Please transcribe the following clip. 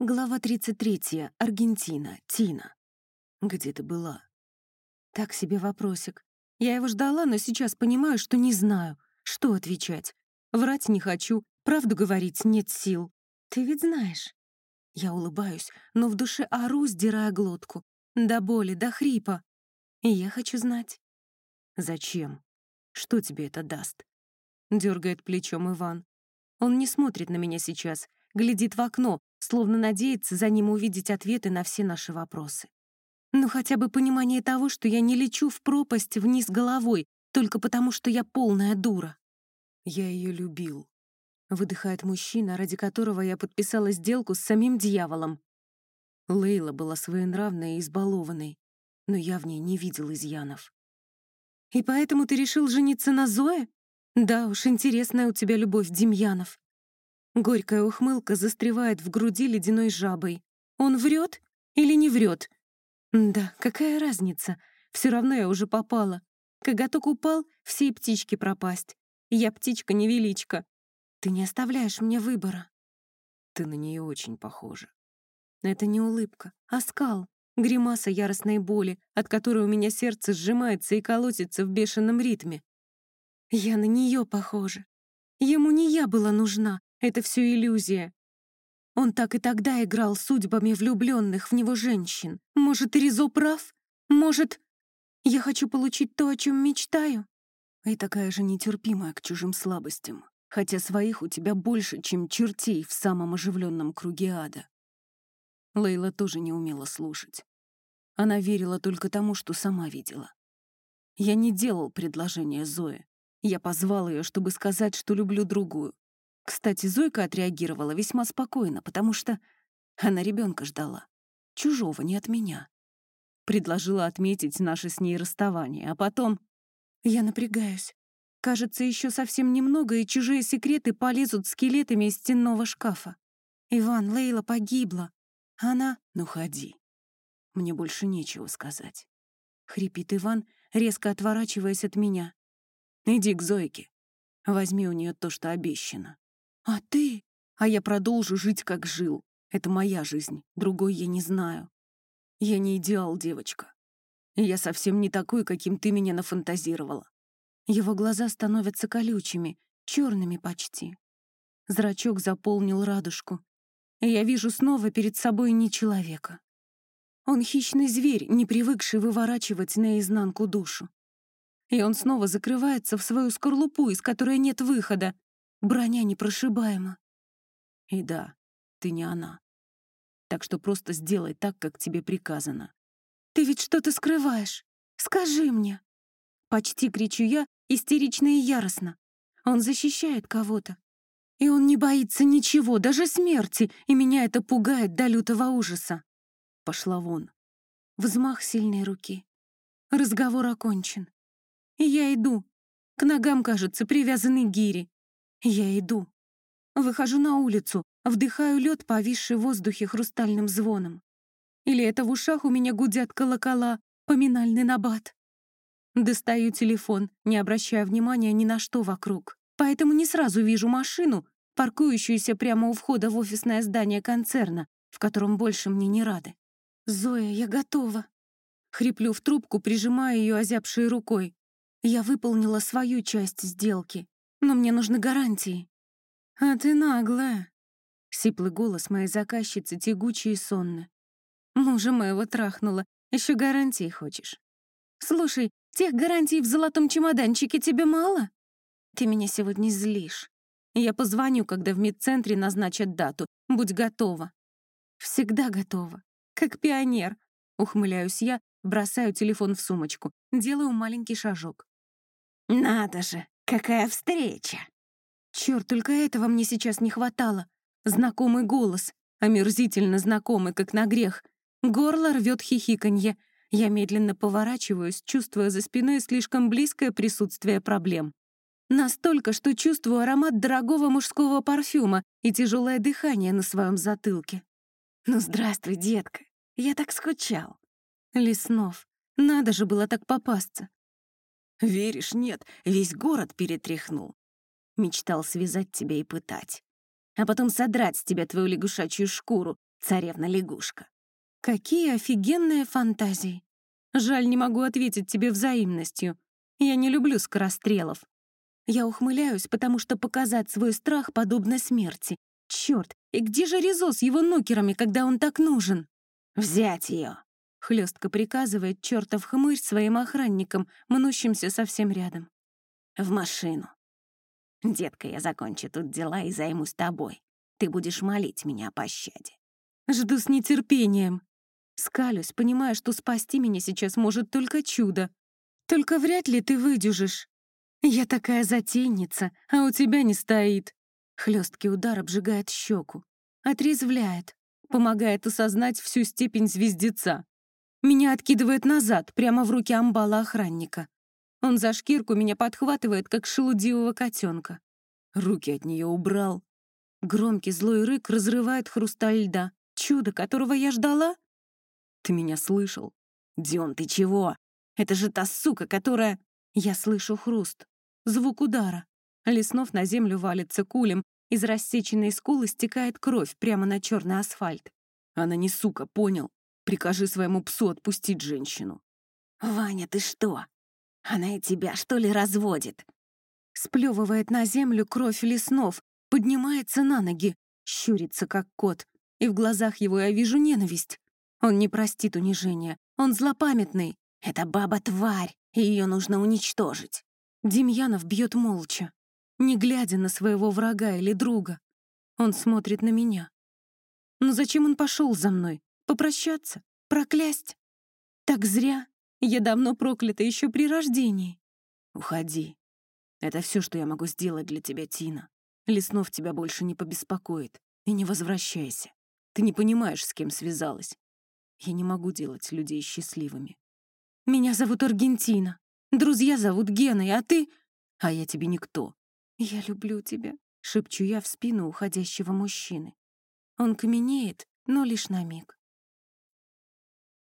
Глава 33. Аргентина. Тина. Где ты была? Так себе вопросик. Я его ждала, но сейчас понимаю, что не знаю, что отвечать. Врать не хочу, правду говорить нет сил. Ты ведь знаешь. Я улыбаюсь, но в душе ору, сдирая глотку. До боли, до хрипа. И я хочу знать. Зачем? Что тебе это даст? Дергает плечом Иван. Он не смотрит на меня сейчас, глядит в окно, словно надеется за ним увидеть ответы на все наши вопросы. Ну хотя бы понимание того, что я не лечу в пропасть вниз головой, только потому что я полная дура. Я ее любил. Выдыхает мужчина, ради которого я подписала сделку с самим дьяволом. Лейла была своенравной и избалованной, но я в ней не видел изъянов. «И поэтому ты решил жениться на Зое? Да уж, интересная у тебя любовь, Демьянов. Горькая ухмылка застревает в груди ледяной жабой. Он врет или не врет? Да, какая разница? Все равно я уже попала. Коготок упал, все птички пропасть. Я птичка-невеличка. Ты не оставляешь мне выбора. Ты на нее очень похожа. Это не улыбка, а скал, гримаса яростной боли, от которой у меня сердце сжимается и колотится в бешеном ритме. Я на нее похожа. Ему не я была нужна, это все иллюзия. Он так и тогда играл судьбами влюбленных в него женщин. Может, Ризо прав? Может, я хочу получить то, о чем мечтаю? И такая же нетерпимая к чужим слабостям, хотя своих у тебя больше, чем чертей в самом оживленном круге ада. Лейла тоже не умела слушать. Она верила только тому, что сама видела. Я не делал предложения Зое. Я позвал ее, чтобы сказать, что люблю другую, кстати, Зойка отреагировала весьма спокойно, потому что она ребенка ждала. Чужого, не от меня. Предложила отметить наше с ней расставание, а потом... Я напрягаюсь. Кажется, еще совсем немного, и чужие секреты полезут скелетами из стенного шкафа. Иван, Лейла погибла. Она... Ну, ходи. Мне больше нечего сказать. Хрипит Иван, резко отворачиваясь от меня. Иди к Зойке. Возьми у нее то, что обещано. А ты? А я продолжу жить, как жил. Это моя жизнь, другой я не знаю. Я не идеал, девочка. Я совсем не такой, каким ты меня нафантазировала. Его глаза становятся колючими, черными почти. Зрачок заполнил радужку. И я вижу снова перед собой не человека. Он хищный зверь, не привыкший выворачивать наизнанку душу. И он снова закрывается в свою скорлупу, из которой нет выхода, Броня непрошибаема. И да, ты не она. Так что просто сделай так, как тебе приказано. Ты ведь что-то скрываешь. Скажи мне. Почти кричу я, истерично и яростно. Он защищает кого-то. И он не боится ничего, даже смерти, и меня это пугает до лютого ужаса. Пошла вон. Взмах сильной руки. Разговор окончен. И я иду. К ногам, кажется, привязаны гири. Я иду. Выхожу на улицу, вдыхаю лед, повисший в воздухе хрустальным звоном. Или это в ушах у меня гудят колокола, поминальный набат. Достаю телефон, не обращая внимания ни на что вокруг. Поэтому не сразу вижу машину, паркующуюся прямо у входа в офисное здание концерна, в котором больше мне не рады. «Зоя, я готова!» Хриплю в трубку, прижимая ее озябшей рукой. Я выполнила свою часть сделки но мне нужны гарантии». «А ты наглая», — сиплый голос моей заказчицы тягучий и сонный. «Мужа моего трахнула, еще гарантии хочешь? Слушай, тех гарантий в золотом чемоданчике тебе мало? Ты меня сегодня злишь. Я позвоню, когда в медцентре назначат дату. Будь готова». «Всегда готова. Как пионер», — ухмыляюсь я, бросаю телефон в сумочку, делаю маленький шажок. «Надо же, Какая встреча! Черт, только этого мне сейчас не хватало. Знакомый голос, омерзительно знакомый, как на грех. Горло рвет хихиканье. Я медленно поворачиваюсь, чувствуя за спиной слишком близкое присутствие проблем. Настолько, что чувствую аромат дорогого мужского парфюма и тяжелое дыхание на своем затылке. «Ну, здравствуй, детка. Я так скучал». Леснов. Надо же было так попасться. Веришь, нет, весь город перетряхнул. Мечтал связать тебя и пытать. А потом содрать с тебя твою лягушачью шкуру, царевна-лягушка. Какие офигенные фантазии. Жаль, не могу ответить тебе взаимностью. Я не люблю скорострелов. Я ухмыляюсь, потому что показать свой страх подобно смерти. Черт, и где же Ризо с его нукерами, когда он так нужен? Взять ее. Хлестко приказывает чертов хмырь своим охранникам, мнущимся совсем рядом. В машину. Детка, я закончу тут дела и займусь тобой. Ты будешь молить меня о пощаде. Жду с нетерпением. Скалюсь, понимая, что спасти меня сейчас может только чудо. Только вряд ли ты выдюжишь. Я такая затейница, а у тебя не стоит. Хлесткий удар обжигает щеку, отрезвляет, помогает осознать всю степень звездеца. Меня откидывает назад, прямо в руки амбала охранника. Он за шкирку меня подхватывает, как шелудивого котенка. Руки от нее убрал. Громкий злой рык разрывает хрусталь льда. Чудо, которого я ждала? Ты меня слышал? Дион, ты чего? Это же та сука, которая... Я слышу хруст. Звук удара. Леснов на землю валится кулем. Из рассеченной скулы стекает кровь прямо на черный асфальт. Она не сука, понял? Прикажи своему псу отпустить женщину. «Ваня, ты что? Она и тебя, что ли, разводит?» Сплевывает на землю кровь леснов, поднимается на ноги, щурится, как кот, и в глазах его я вижу ненависть. Он не простит унижения, он злопамятный. Это баба-тварь, и ее нужно уничтожить. Демьянов бьет молча, не глядя на своего врага или друга. Он смотрит на меня. Но зачем он пошел за мной? Попрощаться? Проклясть? Так зря. Я давно проклята еще при рождении. Уходи. Это все, что я могу сделать для тебя, Тина. Леснов тебя больше не побеспокоит. И не возвращайся. Ты не понимаешь, с кем связалась. Я не могу делать людей счастливыми. Меня зовут Аргентина. Друзья зовут Геной, а ты... А я тебе никто. Я люблю тебя, шепчу я в спину уходящего мужчины. Он каменеет, но лишь на миг.